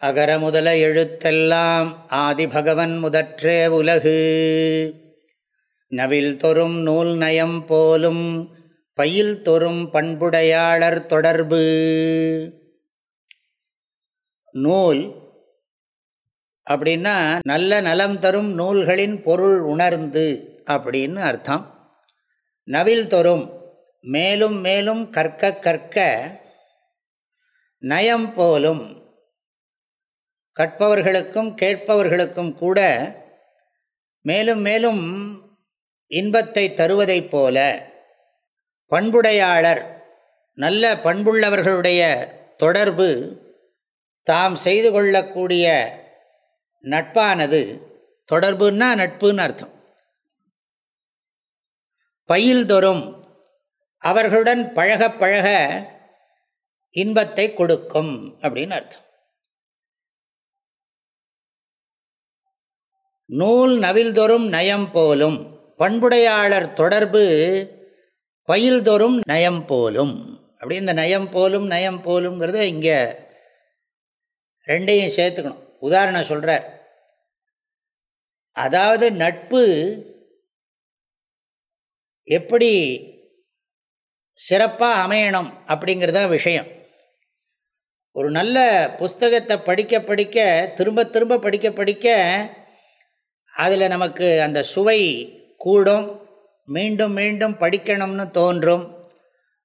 அகர முதல எழுத்தெல்லாம் ஆதிபகவன் முதற்றே உலகு. நவில் தொறும் நூல் நயம் போலும் பயில் தொறும் பண்புடையாளர் தொடர்பு. நூல் அப்படின்னா நல்ல நலம் தரும் நூல்களின் பொருள் உணர்ந்து அப்படின்னு அர்த்தம். நவில் தொறும் மேலும் மேலும் கற்க கற்க நயம் போலும் கற்பவர்களுக்கும் கேட்பவர்களுக்கும் கூட மேலும் மேலும் இன்பத்தை தருவதைப் போல பண்புடையாளர் நல்ல பண்புள்ளவர்களுடைய தொடர்பு தாம் செய்து கொள்ளக்கூடிய நட்பானது. தொடர்புன்னா நட்புன்னு அர்த்தம். பயில் தோறும் அவர்களுடன் பழக பழக இன்பத்தை கொடுக்கும் அப்படின்னு அர்த்தம். நூல் நவில்தொறும் நயம் போலும். பண்புடையாளர் தொடர்பு பயில்தொறும் நயம் போலும். அப்படி இந்த நயம் போலும் நயம் போலுங்கிறத இங்கே ரெண்டையும் சேர்த்துக்கணும். உதாரணம் சொல்கிறார் அதாவது நட்பு எப்படி சிறப்பாக அமையணும் அப்படிங்கிறதா விஷயம். ஒரு நல்ல புஸ்தகத்தை படிக்க படிக்க திரும்ப திரும்ப படிக்க படிக்க அதில் நமக்கு அந்த சுவை கூடும். மீண்டும் மீண்டும் படிக்கணும்னு தோன்றும்.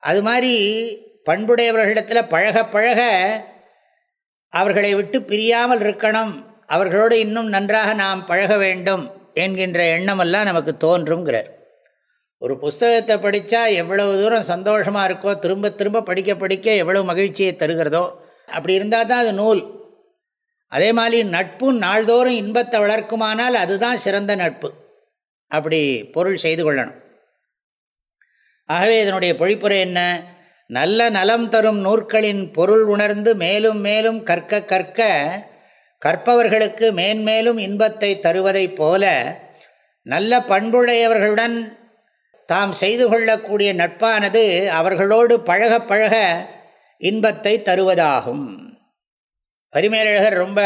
அது மாதிரி பண்புடையவர்களிடத்தில் பழக பழக அவர்களை விட்டு பிரியாமல் இருக்கணும். அவர்களோடு இன்னும் நன்றாக நாம் பழக வேண்டும் என்கின்ற எண்ணமெல்லாம் நமக்கு தோன்றுங்கிறார் ஒரு புஸ்தகத்தை படித்தா எவ்வளவு தூரம் சந்தோஷமாக இருக்கோ திரும்ப திரும்ப படிக்க படிக்க எவ்வளவு மகிழ்ச்சியை தருகிறதோ அப்படி இருந்தால் தான் அது நூல். அதே மாதிரி நட்பும் நாள்தோறும் இன்பத்தை வளர்க்குமானால் அதுதான் சிறந்த நட்பு. அப்படி பொருள் செய்து கொள்ளணும். ஆகவே இதனுடைய பொழிப்புரை என்ன? நல்ல நலம் தரும் நூற்களின் பொருள் உணர்ந்து மேலும் மேலும் கற்க கற்க கற்பவர்களுக்கு மேன்மேலும் இன்பத்தை தருவதைப் போல நல்ல பண்புடையவர்களுடன் தாம் செய்து கொள்ளக்கூடிய நட்பானது அவர்களோடு பழக பழக இன்பத்தை தருவதாகும். பரிமேலழகர் ரொம்ப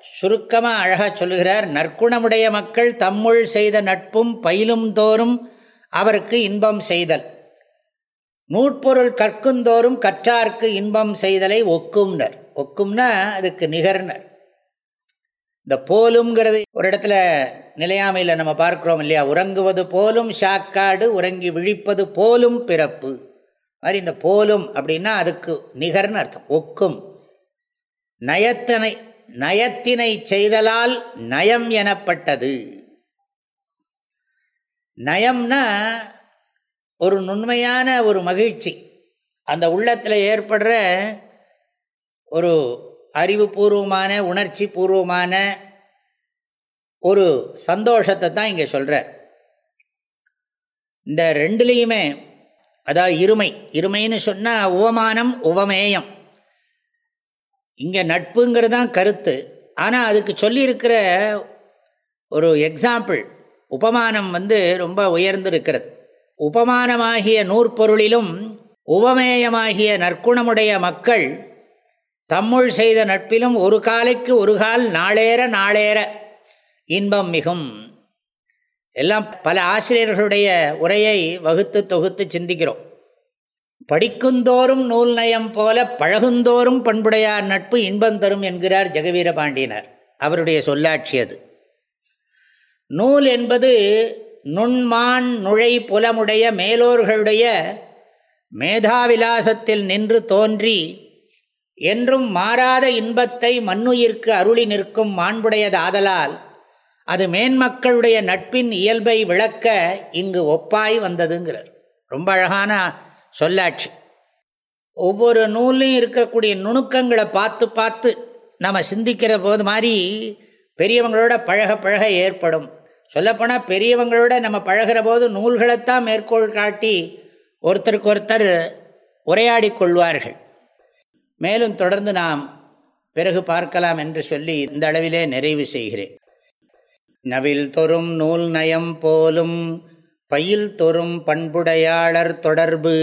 சுருக்கமாக அழகாக சொல்லுகிறார் நற்குணமுடைய மக்கள் தம்முள் செய்த நட்பும் பயிலும் தோறும் அவருக்கு இன்பம் செய்தல். நூட்பொருள் கற்குந்தோறும் கற்றார்க்கு இன்பம் செய்தலை ஒக்கும்னர். ஒக்கும்னா அதுக்கு நிகர்னர். இந்த போலுங்கிறது ஒரு இடத்துல நிலையாமையில் நம்ம பார்க்குறோம் இல்லையா? உறங்குவது போலும் ஷாக்காடு உறங்கி விழிப்பது போலும் பிறப்பு. மாதிரி இந்த போலும் அப்படின்னா அதுக்கு நிகர்னு அர்த்தம். ஒக்கும். நயத்தனை நயத்தினை செய்தலால் நயம் எனப்பட்டது. நயம்னா ஒரு நுண்மையான ஒரு மகிழ்ச்சி. அந்த உள்ளத்தில் ஏற்படுற ஒரு அறிவுபூர்வமான உணர்ச்சி பூர்வமான ஒரு சந்தோஷத்தை தான் இங்கே சொல்கிறார் இந்த ரெண்டுலேயுமே அதாவது இருமை இருமைன்னு சொன்னால் உவமானம் உவமேயம். இங்கே நட்புங்கிறது தான் கருத்து. ஆனால் அதுக்கு சொல்லியிருக்கிற ஒரு எக்ஸாம்பிள் உபமானம் வந்து ரொம்ப உயர்ந்து இருக்கிறது உபமானமாகிய நூற்பொருளிலும் உபமேயமாகிய நற்குணமுடைய மக்கள் தம்முள் செய்த நட்பிலும் ஒரு காலைக்கு ஒரு கால் நாளேற நாளேற இன்பம் மிகும். எல்லாம் பல ஆசிரியர்களுடைய உரையை வகுத்து தொகுத்து சிந்திக்கிறோம். படிக்குந்தோறும் நூல் நயம் போல பழகுந்தோறும் பண்புடையார் நட்பு இன்பம் தரும் என்கிறார் ஜெகவீரபாண்டியனர் அவருடைய சொல்லாட்சி அது. நூல் என்பது நுண்மான் நுழை புலமுடைய மேலோர்களுடைய மேதாவிலாசத்தில் நின்று தோன்றி என்றும் மாறாத இன்பத்தை மண்ணுயிர்க்கு அருளி நிற்கும் மாண்புடையதாதலால் அது மேன்மக்களுடைய நட்பின் இயல்பை விளக்க இங்கு ஒப்பாய் வந்ததுங்கிறார். ரொம்ப அழகான சொல்லாட்சி ஒவ்வொரு நூல்லையும் இருக்கக்கூடிய நுணுக்கங்களை பார்த்து பார்த்து நம்ம சிந்திக்கிற போது மாதிரி பெரியவங்களோட பழக பழக ஏற்படும். சொல்லப்போனால் பெரியவங்களோட நம்ம பழகிற போது நூல்களைத்தான் மேற்கோள் காட்டி ஒருத்தருக்கு ஒருத்தர் உரையாடி கொள்வார்கள். மேலும் தொடர்ந்து நாம் பிறகு பார்க்கலாம் என்று சொல்லி இந்த அளவிலே நிறைவு செய்கிறேன். நவில் தொறும் நூல் நயம் போலும் பயில் தொறும் பண்புடையாளர் தொடர்பு.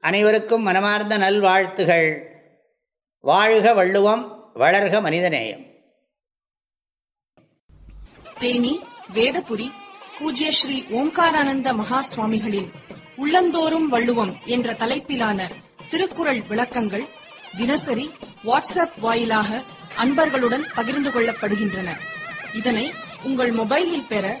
அனைவருக்கும் மனமார்ந்த நல்வாழ்த்துகள். வாழ்க வள்ளுவம் வளர்க மனிதநேயம். தேனி வேதபுரி பூஜ்ய ஸ்ரீ ஓம்காரானந்த மகா சுவாமிகளின் உள்ளந்தோறும் வள்ளுவம் என்ற தலைப்பிலான திருக்குறள் விளக்கங்கள் தினசரி வாட்ஸ்அப் வாயிலாக அன்பர்களுடன் பகிர்ந்து கொள்ளப்படுகின்றன. இதனை உங்கள் மொபைலில் பெற